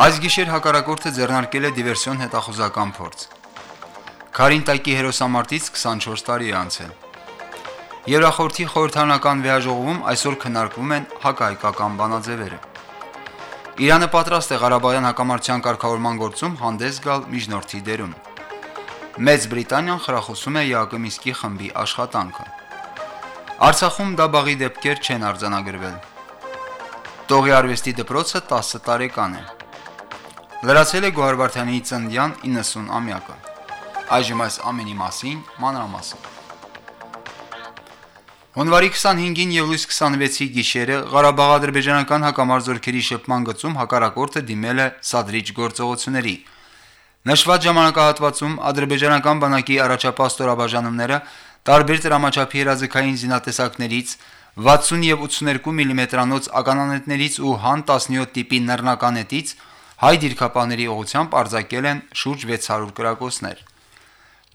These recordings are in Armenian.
Այս գիշեր հակարակորդը ձեռնարկել է դիվերսիոն հետախուզական փորձ։ Կարինտակի հերոսամարտից 24 տարի է անցել։ Եվրախորհրդի խորհրդարանական վեհաժողովում այսօր քննարկվում են հակահայկական բանաձևերը։ Իրանը պատրաստ է Ղարաբաղյան հակամարտության կարգավորման գործում հանդես գալ միջնորդի դերում։ Մեծ Բրիտանիան խրախուսում է ԵԱԿ Միսկի խմբի աշխատանքը։ Արցախում դաբաղի դեպքեր չեն արձանագրվել։ Տողի արվեստի դպրոցը 10 տարեկան է։ Լրացել է Գոհար Վարդանյանի ծննդյան 90-ամյակը։ Այժմ այս ամենի մասին մանրամասն։ Հունվարի 25-ին եւ լույս 26-ի գիշերը Ղարաբաղ-ադրբեջանական հակամարձությունների շփման գծում հակառակորդը դիմել է սադրիչ գործողությունների։ Նշված ժամանակահատվածում ադրբեջանական բանակի առաջապահ ստորաբաժանումները տարբեր դրամաչափի հրաձգային զինատեսակներից 60 եւ 82 մմ-անոց mm ականանետներից ու հան 17 տիպի նռնականետից հայ դիրքապահների ուղությամբ արձակել են շուրջ 600 կրակոցներ։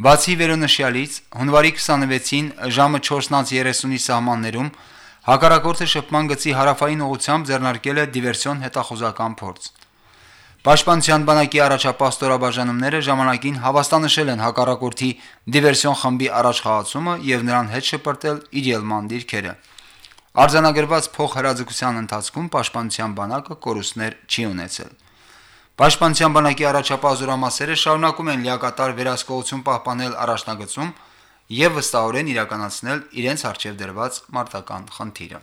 Բացի վերոնշյալից, հունվարի 26-ին ժամը 4:30-ի սահմաններում հակառակորդը շփման գծի հարավային ուղությամբ ձեռնարկել է դիվերսիոն հետախուզական փորձ։ Պաշտպանության բանակի առաջապահ ստորաբաժանումները ժամանակին հավաստանշել են հակառակորդի դիվերսիոն խմբի առաջխաղացումը եւ նրան հետ շպրտել իր ելման դիրքերը։ Արձանագրված փոխհրաձգության ընթացքում պաշտպանության բանակը կորուստներ չի ունեցել։ Պաշտպանության բանակի առաջապահ զորամասերը շարունակում են լիակատար վերահսկողություն պահպանել առաջնագծում եւ վստահորեն իրականացնել իրենց արջև դրված մարտական խնդիրը։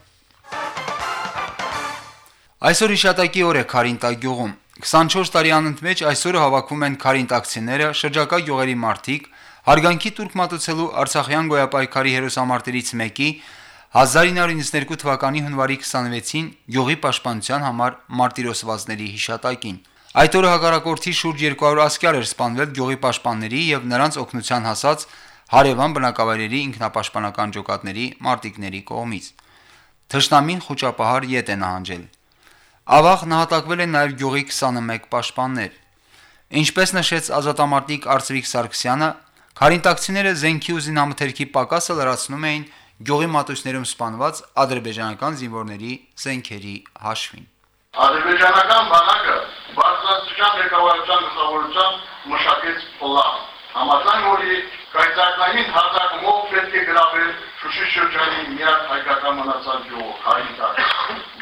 Այսօր հիշատակի օր է Խարինտակ գյուղում։ 24 տարի անընդմեջ այսօրը հավաքվում են Խարինտակցիները, շրջակա գյուղերի մարդիկ, հարգանքի турք մատուցելու Արցախյան գոյապայքարի հերոսամարտերից մեկի 1992 թվականի հունվարի 26-ին յուղի պաշտպանության համար մարտիրոսվածների հիշատակին։ Այդ օրը հակառակորդի շուրջ 200 ասկյար էր սպանվել յուղի պաշտպանների եւ նրանց օգնության հասած հարևան բնակավայրերի ինքնապաշտպանական ջոկատների մարտիկների կողմից։ Թշնամին խոճապահար յետ է նահանջել։ Ավաղ նահատակվել են նաեւ յուղի 21 պաշտպաններ։ Ինչպես նշեց ազատամարտիկ Արծվիկ Սարգսյանը, Խարինտակցիները զենքի ու զինամթերքի պակասը լրացնում էին գյուղի մատույցներում սպանված ադրբեջանական զինվորների զենքերի հաշվին։ Ադրբեջանական բանակը բարձրաստիճան ղեկավարության գլխավորությամբ մշակեց պլան։ Համաձայն որի կայծակնային հարձակումով պետք է գրավել Շուշի շրջանի միակ հայկական մնացած գյուղը Խարինտակ։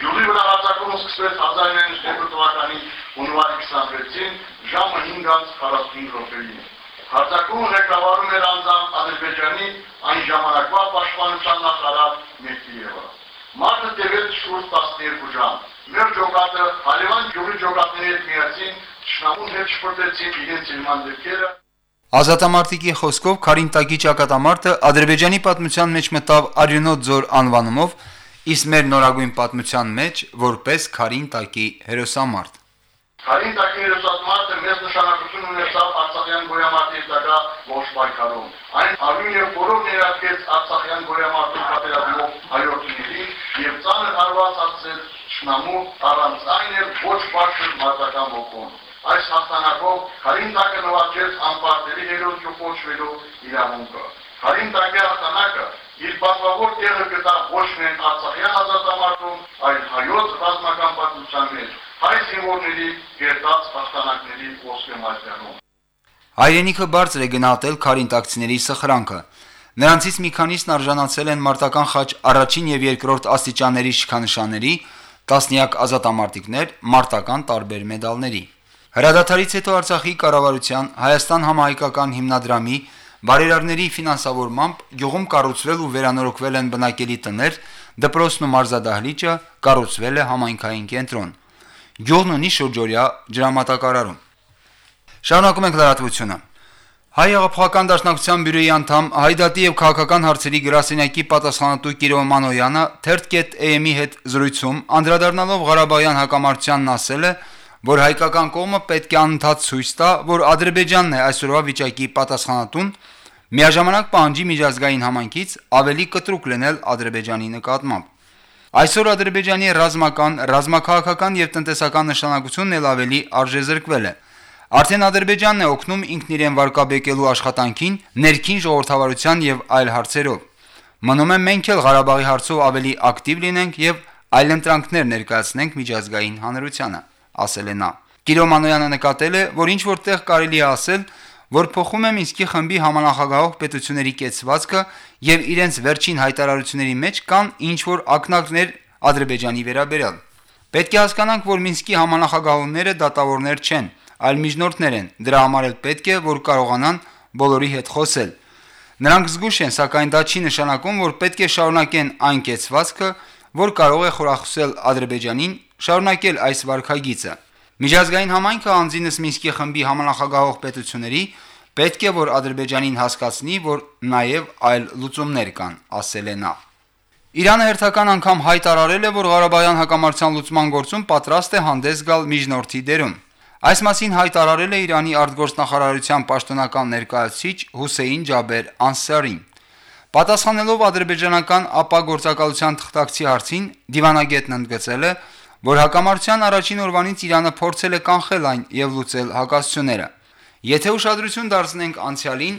Գյուղի վրա հարձակումը սկսվեց 1992 թվականի հունվարի 26-ին ժամը 5:45 րոպեին։ Հարձակումը ղեկավարում էր անձամբ Ադրբեջանի այն ժամանակվա պաշտպանության նախարար Մերտիևը։ Մարտը տևեց շուրջ 12 ժամ։ Մեր ջոկատը Հարևան գյուղի ջոկատների հետ միասին շնամուն հետ շփոթեցին իրենց իման դեպքերը։ Ազատամարտիկի խոսքով Խարինտակի ճակատամարտը Ադրբեջանի պատմության մեջ մտավ Արյունոտ ձոր անվանումով, իսկ մեր նորագույն պատմության մեջ որպես Խարինտակի հերոսամարտ։ Խարինտակի հերոսամարտը մեծ նշանակություն ունեցավ Արցախյան գոյամարտի տակա ողջ պայքարում։ Այն արյուն եւ բոլոր ներարկեց Արցախյան գոյամարտում պատերազմով հայորդիներին եւ ցաներ հարված ասել շնամու առանց այն էլ ոչ բարձր մարտական ոգուն։ Այս հաղթանակով Խարինտակը նվաճեց անպարտելի հերոս կոչվելու իրավունքը։ Խարինտակի հաղթանակը իր պատվավոր տեղը գտավ ոչ միայն Արցախյան ազատամարտում, այլ հայոց ռազմական պատմության մեջ հայ զինվորների գերտած հաղթանակների ոսկե մայրանում։ Հայրենիքը բարձր է գնահատել Խարինտակցիների սխրանքը։ Նրանցից մի քանիսն արժանացել են մարտական խաչ առաջին եւ երկրորդ աստիճանների շքանշանների, տասնյակ ազատամարտիկներ մարտական տարբեր մեդալների։ Հրադադարից հետո Արցախի կառավարության Հայաստան համահայկական հիմնադրամի բարերարների ֆինանսավորմամբ գյուղում կառուցվել ու վերանորոգվել են բնակելի տներ, դպրոցն ու մարզադահլիճը, կառուցվել է համայնքային կենտրոն։ Գյուղն ունի շուրջօրյա ջրամատակարարում։ Շարունակում ենք լրատվությունը։ Հայ հեղափոխական դաշնակցության բյուրոյի անդամ Հայդատի եւ քաղաքական հարցերի գրասենյակի պատասխանատու Կիրո Մանոյանը թերթ.am-ի հետ զրույցում անդրադառնալով Ղարաբաղյան հակամարտությանն ասել է, որ հայկական կողմը պետք է անընդհատ ցույց տա, որ Ադրբեջանն է այսօրվա վիճակի պատասխանատուն, միաժամանակ պահանջի միջազգային համայնքից ավելի կտրուկ լինել Ադրբեջանի նկատմամբ։ Այսօր Ադրբեջանի ռազմական, ռազմաքաղաքական եւ տնտեսական նշանակությունն էլ ավելի արժեզրկվել է։ Արդեն Ադրբեջանն է օգնում ինքն իրեն վարկաբեկելու աշխատանքին, ներքին ժողովրդավարության եւ այլ հարցերով։ Մնում է մենք էլ Ղարաբաղի հարցով ավելի ակտիվ լինենք եւ այլընտրանքներ ներկայացնենք միջազգային հանրությանը, ասել է նա։ Կիրո Մանոյանը նկատել է, որ ինչ որտեղ կարելի է ասել, որ փոխում է Մինսկի խմբի համանախագահող պետությունների կեցվածքը եւ իրենց վերջին հայտարարությունների մեջ կան ինչ որ ակնարկներ Ադրբեջանի վերաբերյալ։ Պետք է հասկանանք, որ Մինսկի համանախագահողները դատավորներ չեն, այլ միջնորդներ են։ Դրա համար էլ պետք է, որ կարողանան բոլորի հետ խոսել։ Նրանք զգուշ են, սակայն դա չի նշանակում, որ պետք է շարունակեն այն կեցվածքը, որ կարող է խորախուսել Ադրբեջանին շարունակել այս վարկագիծը։ Միջազգային համայնքը անձինս Մինսկի խմբի համանախագահող պետությունների պետք է որ Ադրբեջանին հասկացնի, որ նաև այլ լուծումներ կան, ասել է նա։ Իրանը հերթական անգամ հայտարարել է, որ Ղարաբաղյան հակամարտության լուծման գործում պատրաստ է հանդես գալ միջնորդի դերում։ Այս մասին հայտարարել է Իրանի արտգործնախարարության պաշտոնական ներկայացուցիչ Հուսեյն Ջաբեր Անսարին։ Պատասխանելով ադրբեջանական ապա գործակալության թղթակցի հարցին, դիվանագետն ընդգծել է, որ հակամարտության առաջին օրվանից Իրանը փորձել է կանխել այն եւ լուծել հակասությունները։ Եթե ուշադրություն դարձնենք անցյալին,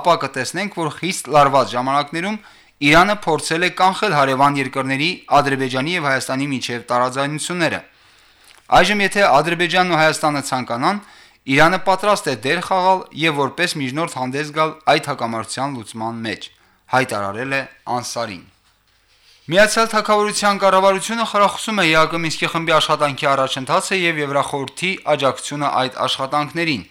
ապա կտեսնենք, որ խիստ լարված ժամանակներում Իրանը փորձել է կանխել հարևան երկրների Ադրբեջանի եւ Հայաստանի միջև տարաձայնությունները։ Այժմ եթե Ադրբեջանն ու Հայաստանը ցանկանան, Իրանը պատրաստ է դեր խաղալ եւ որպես միջնորդ հանդես գալ այդ հակամարտության լուծման մեջ հայտարարել է Անսարին։ Միացյալ Թագավորության կառավարությունը խրախուսում է ԵԱԿ Մինսկի խմբի աշխատանքի առաջընթացը եւ Եվրախորհրդի աջակցությունը այդ աշխատանքներին։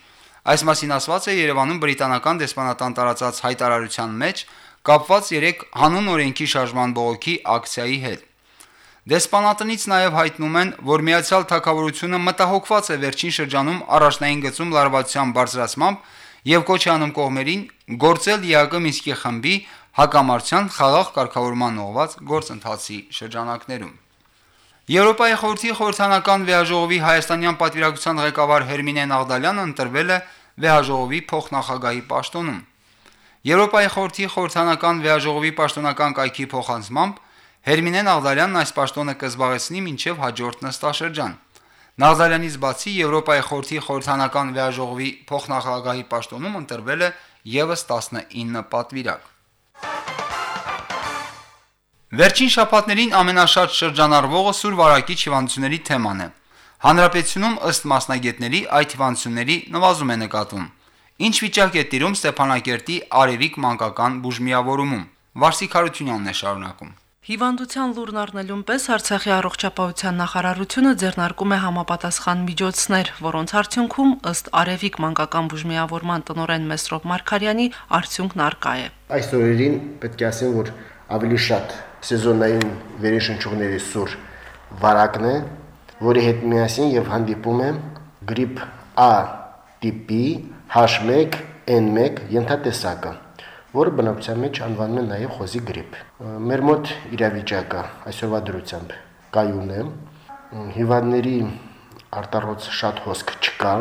Այս մասին ասված է Երևանում բրիտանական դեսպանատան տարածած հայտարարության մեջ կապված 3 հանուն օրենքի շարժման բողոքի ակցիայի հետ։ Դեսպանատնից նաև հայտնում են, որ Միացյալ Թագավորությունը մտահոգված է վերջին շրջանում առաջնային գծում լարվածության բարձրացմամբ եւ կոչ անում կողմերին գործել ԵԱԿ Մինսկի խմբի հակամարտության խաղաղ կարգավորման ուղված գործընթացի շրջանակներում։ Եվրոպայի խորհրդի խորհրդանական վեհաժողովի հայաստանյան պատվիրակության ղեկավար Հերմինե Նաղդալյանը ընտրվել է վեհաժողովի փոխնախագահի պաշտոնում։ Եվրոպայի խորհրդի խորհրդանական վեհաժողովի պաշտոնական կայքի փոխանցմամբ Հերմինե Նաղդալյանն այս պաշտոնը կզբաղեցնի մինչև հաջորդ նստաշրջան։ Նաղդալյանից բացի Եվրոպայի խորհրդի խորհրդանական վեհաժողովի փոխնախագահի պաշտոնում ընտրվել է եւս 19 պատվիրակ։ Վերջին շաբաթներին ամենաշատ շրջանառվողը Սուր Վարակիչ հիվանդությունների թեման է։ Հանրապետությունում ըստ մասնագետների այդ հիվանդությունների նվազում է նկատվում։ Ինչ վիճակ է տիրում Ստեփանակերտի Արևիկ մանկական բուժմիավորումում։ Վարսիկ Հարությունյանն է շարունակում։ Հիվանդության լուրն առնելուն պես Արցախի առողջապահության նախարարությունը ձեռնարկում է համապատասխան միջոցներ, որոնց արդյունքում ըստ Արևիկ մանկական բուժմիավորման տնօրեն Մեսրոպ Մարկարյանի արդյունքն արկա է։ Այս օրերին պետք է ասեմ, որ ավելի շատ սեզոնային վերեշնչողների սուր վարակն է, որի հետ միասին եւ հանդիպում է գրիպ A տիպի H1N1 ենթատեսակը, որը բնակության մեջ անվանում են նաեւ խոզի գրիպ։ Մեր մոտ իրավիճակը այսօրվա դրությամբ կայուն է, հիվանդների արտառոց շատ հոսք չկա,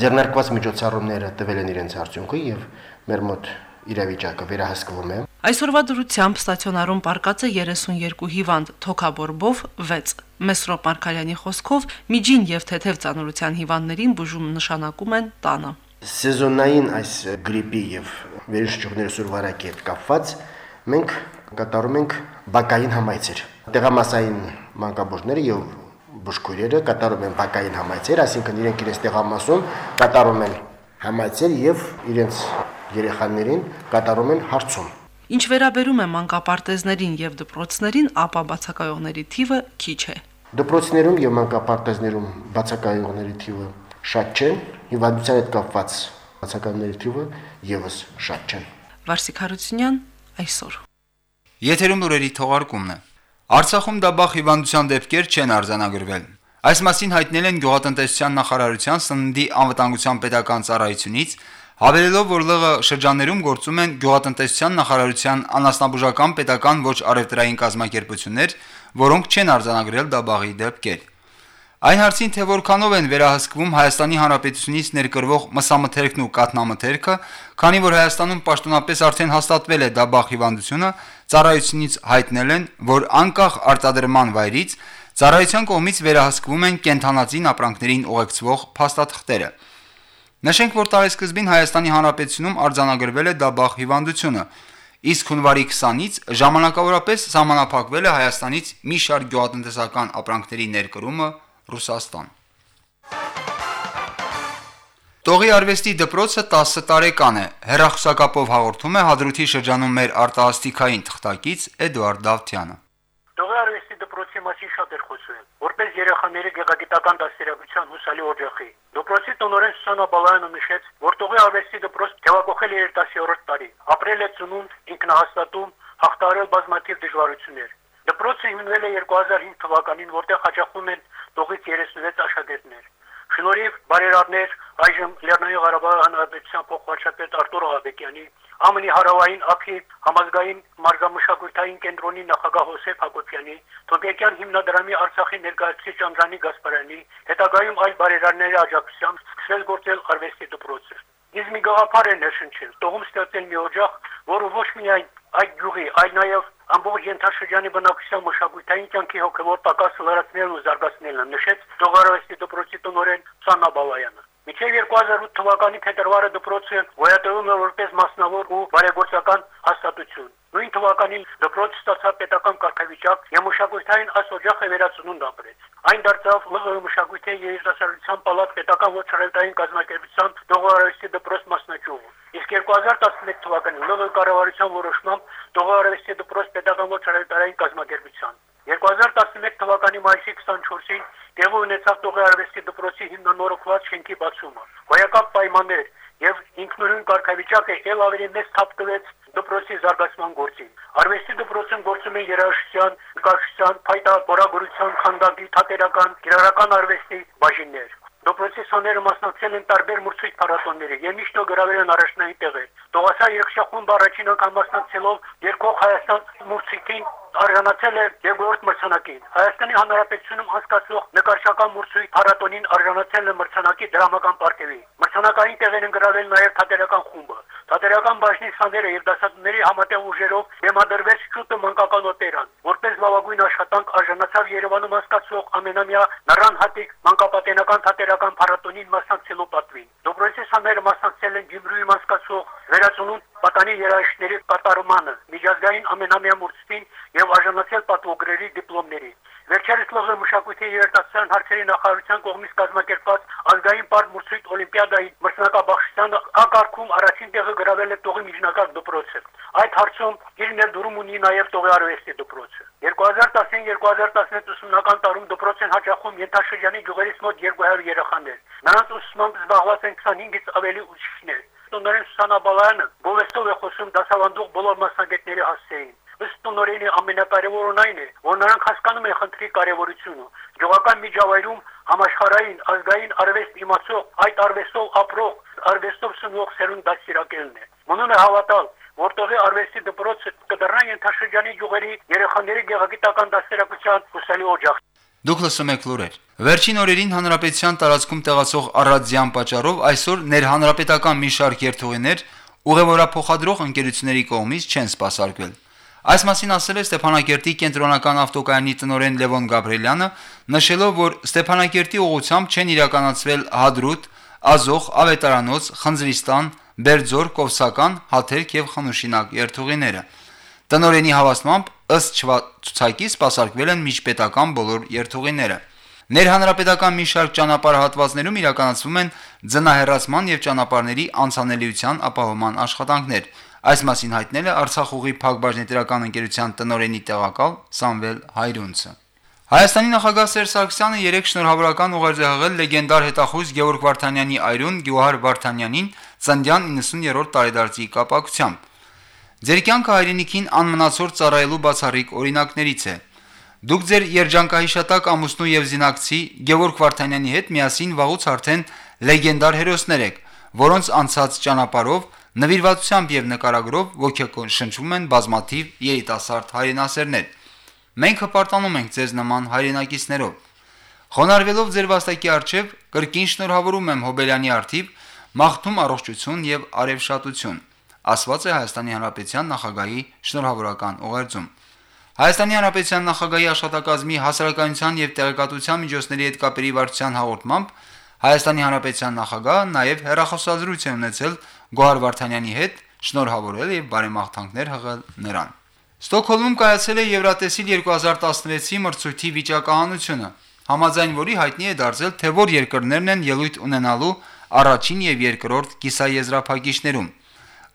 ձեռնարկված միջոցառումները տվել են իրենց արդյունքը եւ մեր մոտ իրավիճակը վերահսկվում է։ Այսօրվա դրությամբ ստացիոնարում պարկած է 32 հիվանդ, թոքաբորբով 6։ Մեսրոպ Մարկարյանի խոսքով միջին եւ թեթև ծանրության հիվանդներին բուժում նշանակում են տանը։ Սեզոնային այս գրիպի եւ վերջնջողների սուրվարակի հետ կապված մենք կատարում ենք բակային համայցեր։ Տեղամասային մանկաբույժները եւ բուժքույրերը կատարում են բակային համայցեր, այսինքն իրենք իրենց տեղամասում կատարում են համայցեր եւ իրենց երեխաներին կատարում են հարցում։ Ինչ վերաբերում է մանկապարտեզներին եւ դպրոցներին, ապա բացակայողների թիվը քիչ է։ Դպրոցներում եւ մանկապարտեզներում բացակայողների թիվը շատ չեն, հիվանդության հետ կապված բացակայողների թիվը եւս շատ չեն։ Վարսիկ Հարությունյան այսօր։ Եթերում լուրերի թողարկումն է։ Արցախում դաբախ հիվանդության դեպքեր չեն արձանագրվել։ Այս մասին հայտնել են գյուղատնտեսության նախարարության սննդի անվտանգության պետական ծառայությունից Հավելելով, որ ԼՂ շրջաններում գործում են գյուղատնտեսության նախարարության անասնաբուժական պետական ոչ առևտրային կազմակերպություններ, որոնք չեն արձանագրել դաբաղի դեպքեր։ Այն հարցին, թե որքանով են վերահսկվում Հայաստանի Հանրապետությունից ներկրվող մսամթերքն ու կատնամթերքը, քանի որ Հայաստանում պաշտոնապես արդեն հաստատվել է դա բախ հիվանդությունը, ծառայությունից հայտնել են, որ անկախ արտադրման վայրից ծառայության կողմից վերահսկվում են կենթանածին ապրանքներին ուղեկցվող փաստաթղթերը։ Նշենք, որ տարեսկզբին Հայաստանի Հանրապետությունում արձանագրվել է դա բախ հիվանդությունը, իսկ հունվարի 20-ից ժամանակավորապես սահմանափակվել է Հայաստանից մի շարք գյուղատնտեսական ապրանքների ներկրումը Ռուսաստան։ Տողի արվեստի դպրոցը 10 տարեկան է։ Հերախոսակապով հաղորդում է Հադրութի շրջանում մեր արտահասթիկային թղթակից Էդուարդ Դավթյանը։ Տողի արվեստի դպրոցի մասին շատ էր խոսվել, որպես երեխաների գեղագիտական դաստիարակության հուսալի օջախի։ Դպրոցի տնօրեն Սանա Բալայանը նշեց, որ Տողի արվեստի դպրոց թեվակողել է իր 10-րդ տարի, ապրել է ծնունդ, ինքնահաստատում, հաղթարել բազմաթիվ դժվարություններ։ Դպրոցը հիմնվել է 2005 թվականին, որտեղ հաճախում են տողից 36 աշակերտներ։ Շնորհիվ բարերարներ այժմ Լեռնային Ղարաբաղի Հանրապետության փոխվարչապետ Արտուր Ղաբեկյանի, ԱՄՆ-ի հարավային ափի համազգային մարզամշակութային կենտրոնի նախագահ Հոսեփ Հակոբյանի, Թոփյակյան հիմնադրամի Արցախի ներկայացուցիչ Անդրանի Գասպարյանի, հետագայում այլ բարերարների աջակցությամբ սկսել գործել արվեստի դպրոցը։ Իսկ մի գաղափար է ներշնչել, տողում ստեղծել մի օջախ, որը ոչ միայն այդ գյուղի, այլ նաև ամբողջ ենթաշրջանի բնակության մշակութային կյանքի հոգևոր տակասը լրացնելն ու զարգացնելն նշեց Դողարովստի դպրոցի տնօրեն Սանա Բալայանը։ Մինչև 2008 թվականի փետրվարը դպրոցը գոյատևում է որպես մասնավոր ու բարեգործական հաստատություն։ Նույն թվականին դպրոցը ստացավ պետական կարգավիճակ եւ մշակութային ասօջախը վերացնունդ ապրեց։ Այն դարձավ ԼՂ մշակույթի երիտասարդության պալատ պետական ոչռայտային կազմակերպության Դողարովստի դպրոց մասնաճյուղ։ Իսկ 2011 թվականին ԼՂ կառավարության որոշմամբ Դողարովստի դպրոց պետական ոչռայտային կազմակերպության 2011 թվականի մայիսի 24-ին տեղի ունեցավ Տողի արվեստի դպրոցի հիմնանորոգված շենքի բացումը։ Հոյակապ պայմաններ եւ ինքնուրույն կարգավիճակը ել ավելի մեծ թափ տվեց դպրոցի զարգացման գործին։ Արվեստի դպրոցում գործում են երաժշտության, նկարչության, փայտագորագրության, քանդակի, թատերական, կիրառական արվեստի բաժիններ։ Դպրոցի սաները մասնակցել են տարբեր մրցույթ փառատոների եւ միշտ գրավել են առաջնային տեղեր։ Տողասա երգչախումբը առաջին անգամ մասնակցելով երկող Հայաստան մրցույթին արժանացել է երկրորդ մրցանակին։ Հայաստանի Հանրապետությունում հասկացող նկարչական մրցույթ փառատոնին արժանացել է մրցանակի դրամական պարգևի։ Մրցանակային տեղեր են գրավել նաև թատերական խումբը։ Թատերական բաժնի սաները եւ դասատուների համատեղ ուժերով դեմադրվեց շուտը մանկական օպերան, որպես լավագույն աշխատանք արժանացավ Երևանում հասկացող ամենամյա նռան հատիկ մանկապատենական թատերական փառատոնին մասնակցելու պատվին։ Դոբրոցի սաները մասնակցել են Գյումրիի մասկացող վերածնունդ պատանի երաժիշտների կատարմանը, միջազգային ամենամյա մրցույթին եւ արժանացել պատվոգրերի դիպլոմների։ Վերջերս ԼՂ մշակույթի երիտասարդության հարցերի նախարարության կողմից կազմակերպված ազգային պարտ մրցույթ Օլիմպիադայի մրցանակաբաշխության ակարգում առաջին տեղը գրավել է Տողի միջնակարգ դպրոցը։ Այդ հարցում իր ներդրում ունի նաև Տողի արվեստի դպրոցը։ 2010-2011 ուսումնական տարում դպրոցեն հաճախում ենթաշրջանի գյուղերից մոտ 200 երեխաներ։ Նրանց ուսումնամբ զբաղված են 25-ից ավելի ուսուցիչներ։ Տնօրեն Սանա Բալայանը գովեստով է խոսում դասավանդող բոլոր մասնագետների հասցեին։ Ըստ տնօրենի ամենակարևորն այն է, որ նրանք հասկանում են խնդրի կարևորությունը։ Գյուղական միջավայրում համաշխարհային ազգային արվեստ իմացող, այդ արվեստով ապրող, արվեստով սնվող սերունդ դասիրակելն է։ Մնում է հավատալ, որտեղի արվեստի դպրոցը կդառնա ենթաշրջանի յուղերի երեխաների գեղագիտական դաստիարակության ուսալի օջախ։ Դուք լսում եք լուրեր։ Վերջին օրերին հանրապետության տարածքում տեղացող առադյան պատճառով այսօր ներհանրապետական մի շարք երթուղիներ ուղևորափոխադրող ընկերությունների կողմից չեն սպասարկվել։ Այս մասին ասել է Ստեփանակերտի կենտրոնական ավտոկայանի տնօրեն Լևոն Գաբրելյանը, նշելով, որ Ստեփանակերտի ուղությամբ չեն իրականացվել Հադրուտ, Ազոխ, Ավետարանոց, Խնձրիստան, Բերձոր, Կովսական, Հաթերք եւ Խնուշինակ երթուղիները։ Տնորենի հավաստմամբ ըստ ցուցակի սպասարկվել են միջպետական բոլոր երթուղիները։ Ներհանրապետական մի շարք ճանապարհատվածներում իրականացվում են ձնահեռացման եւ ճանապարհների անցանելիության ապահովման աշխատանքներ։ Այս մասին հայտնել է Արցախ ուղի Փակbaşնետերական ընկերության տնօրենի տեղակալ Սամվել Հայրունցը։ Հայաստանի նախագահ Սերժ Սարգսյանը երեք շնորհավորական ուղերձ է հղել լեգենդար հետախույզ Գևորգ Վարդանյանի այրուն Գյուհար Վարդանյանին ծննդյան 90-րդ տարեդարձի կապակցությամբ։ Ձեր կյանքը հայրենիքին անմնացոր ծառայելու բացառիկ օրինակներից է։ Դուք ձեր երջանկահիշատակ ամուսնու եւ զինակցի Գևորգ Վարդանյանի հետ միասին վաղուց արդեն լեգենդար հերոսներ եք, որոնց անցած ճանապարհով նվիրվածությամբ եւ նկարագրով ոգեկոն շնչվում են բազմաթիվ երիտասարդ հայրենասերներ։ Մենք հպարտանում ենք ձեզ նման հայրենակիցներով։ Խոնարհվելով ձեր վաստակի արչև, կրկին շնորհավորում եմ Հոբելյանի արթիվ, մաղթում առողջություն եւ արևշատություն, ասված է Հայաստանի Հանրապետության նախագահի շնորհավորական ուղերձում։ Հայաստանի Հանրապետության նախագահի աշխատակազմի հասարակայնության եւ տեղեկատվության միջոցների հետ կապերի վարչության հաղորդմամբ Հայաստանի Հանրապետության նախագահը նաեւ հերախոսազրույց է ունեցել Գոհար Վարդանյանի հետ, շնորհավորել եւ բարեմաղթանքներ հղել նրան։ Ստոկհոլմում կայացել է Եվրատեսիլ 2016-ի մրցույթի վիճակահանությունը, համաձայն որի հայտնի է դարձել, թե որ երկրներն են ելույթ ունենալու առաջին եւ երկրորդ կիսաեզրափակիչներում։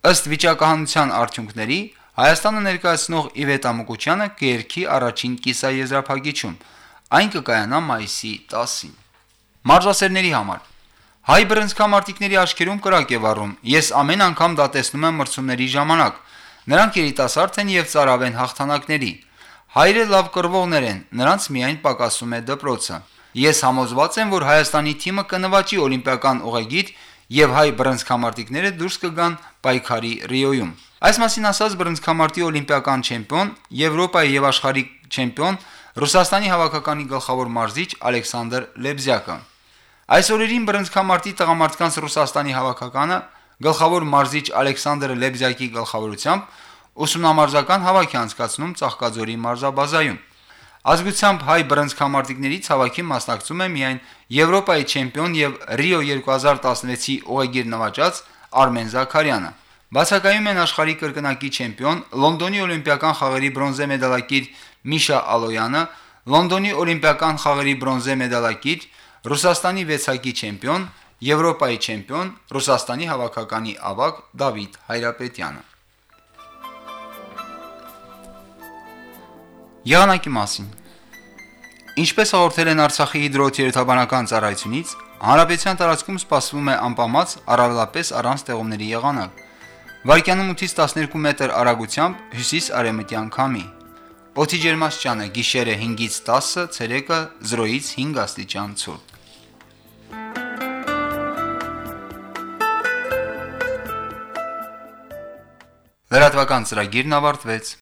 Ըստ վիճակահանության արդյունքների Հայաստանը ներկայացնող Իվետ Ամուկучյանը կերքի առաջին կիսաեզրափակիչում։ Այն կկայանա մայիսի 10-ին։ Մարզասերների համար Հայ բրընցքամարտիկների աչքերում կրակ է վառում։ Ես ամեն անգամ դա տեսնում եմ մրցումների ժամանակ։ Նրանք երիտասարդ են եւ ծարավ են հաղթանակների։ Հայրը լավ կրվողներ են, նրանց միայն պակասում է դպրոցը։ Ես համոզված եմ, որ Հայաստանի թիմը կնվաճի օլիմպիական ուղեգիր եւ հայ բրոնզկամարտիկները դուրս կգան պայքարի Ռիոյում։ Այս մասին ասաց բրոնզկամարտի օլիմպիական չեմպիոն, Եվրոպայի եւ աշխարհի չեմպիոն Ռուսաստանի հավաքականի գլխավոր մարզիչ Ալեքսանդր Լեբզյակը։ Այս օրերին բրոնզկամարտի տղամարդկանց Ռուսաստանի հավաքականը գլխավոր մարզիչ Ալեքսանդր Լեբզյակի գլխավորությամբ ուսումնամարզական հավաք է անցկացնում Ծաղկաձորի մարզաբազայում։ Ազգությամբ հայ բրոնզկամարտիկներից հավաքի մասնակցում է միայն Եվրոպայի չեմպիոն եւ Ռիո 2016-ի ուղեգիր նվաճած Արմեն Զաքարյանը։ Բացակայում են աշխարհի կրկնակի չեմպիոն, Լոնդոնի օլիմպիական խաղերի բրոնզե մեդալակիր Միշա Ալոյանը, Լոնդոնի օլիմպիական խաղերի բրոնզե մեդալակիր, Ռուսաստանի վեցակի չեմպիոն, Եվրոպայի չեմպիոն, Ռուսաստանի հավաքականի ավագ Դավիթ Հայրապետյանը։ Եղանակի մասին. Ինչպես հաղորդել են Արցախի հիդրոթերապանական ծառայությունից, հանրապետության տարածքում սպասվում է անպամած առավելապես առանց տեղումների եղանակ։ Վարկյանում 8-ից 12 մետր արագությամբ հյուսիս-արևմտյան քամի։ Օդի ջերմաստիճանը՝ գիշերը 5-ից 10, ցերեկը 0-ից 5 աստիճան ցուրտ։ Լրատվական ծրագիրն ավարտվեց։